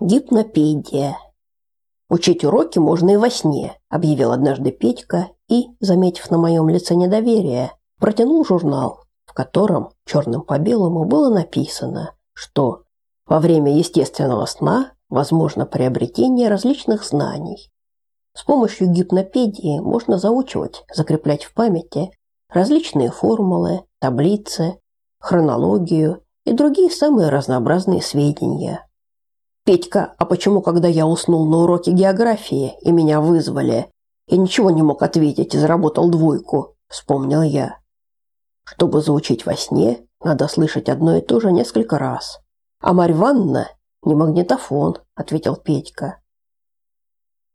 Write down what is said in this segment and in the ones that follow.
Гипнопедия. Учить уроки можно и во сне, объявил однажды Петька и, заметив на моем лице недоверие, протянул журнал, в котором черным по белому было написано, что во время естественного сна возможно приобретение различных знаний. С помощью гипнопедии можно заучивать, закреплять в памяти различные формулы, таблицы, хронологию и другие самые разнообразные сведения. Петька, а почему, когда я уснул на уроке географии и меня вызвали, я ничего не мог ответить и заработал двойку, вспомнил я. Чтобы заучить во сне, надо слышать одно и то же несколько раз. А Марья Ивановна не магнитофон, ответил Петька.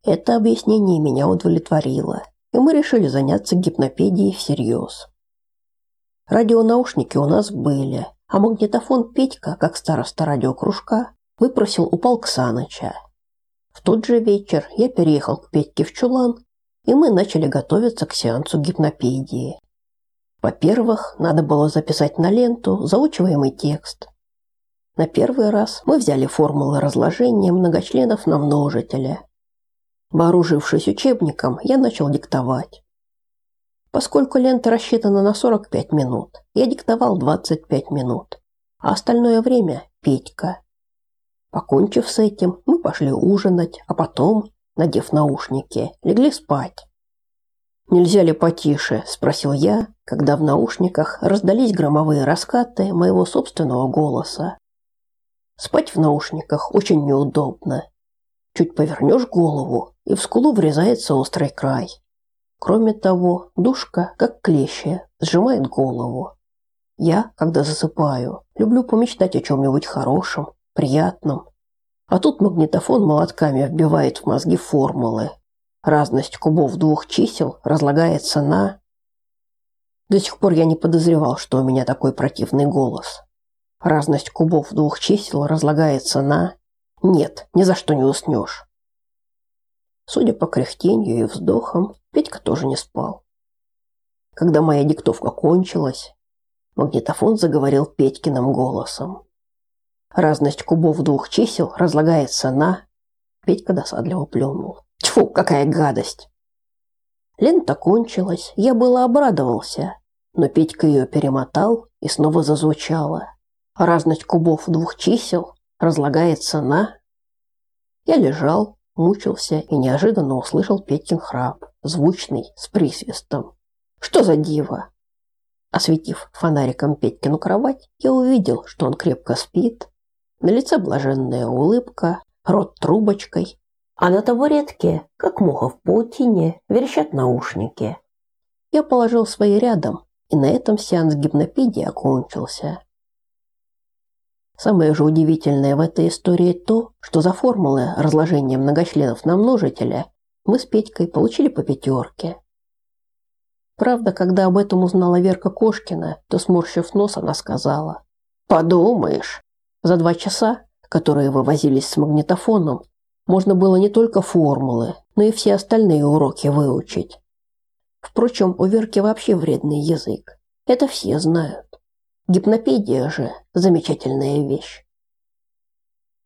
Это объяснение меня удовлетворило, и мы решили заняться гипнопедией всерьез. Радионаушники у нас были, а магнитофон Петька, как староста радиокружка, выпросил у Полк Саныча. В тот же вечер я переехал к Петьке в чулан, и мы начали готовиться к сеансу гипнопедии. Во-первых, надо было записать на ленту заучиваемый текст. На первый раз мы взяли формулы разложения многочленов на множителе. Вооружившись учебником, я начал диктовать. Поскольку лента рассчитана на 45 минут, я диктовал 25 минут, а остальное время – Петька. Покончив с этим, мы пошли ужинать, а потом, надев наушники, легли спать. «Нельзя ли потише?» – спросил я, когда в наушниках раздались громовые раскаты моего собственного голоса. Спать в наушниках очень неудобно. Чуть повернешь голову, и в скулу врезается острый край. Кроме того, душка, как клещи, сжимает голову. Я, когда засыпаю, люблю помечтать о чем-нибудь хорошем, приятном. А тут магнитофон молотками вбивает в мозги формулы. Разность кубов двух чисел разлагается на... До сих пор я не подозревал, что у меня такой противный голос. Разность кубов двух чисел разлагается на... Нет, ни за что не уснешь. Судя по кряхтенью и вздохам, Петька тоже не спал. Когда моя диктовка кончилась, магнитофон заговорил Петькиным голосом. Разность кубов двух чисел разлагается на... Петька досадливо плюнул. Тьфу, какая гадость! Лента кончилась, я было обрадовался, но Петька ее перемотал и снова зазвучала. Разность кубов двух чисел разлагается на... Я лежал, мучился и неожиданно услышал Петькин храп, звучный, с присвистом. Что за диво? Осветив фонариком Петькину кровать, я увидел, что он крепко спит, на лице блаженная улыбка, рот трубочкой, а на табуретке, как муха в паутине, верещат наушники. Я положил свои рядом, и на этом сеанс гипнопедии окончился. Самое же удивительное в этой истории то, что за формулы разложения многочленов на множителя мы с Петькой получили по пятерке. Правда, когда об этом узнала Верка Кошкина, то, сморщив нос, она сказала, «Подумаешь, за два часа, которые вывозились с магнитофоном, можно было не только формулы, но и все остальные уроки выучить. Впрочем, у Верки вообще вредный язык. Это все знают. Гипнопедия же – замечательная вещь.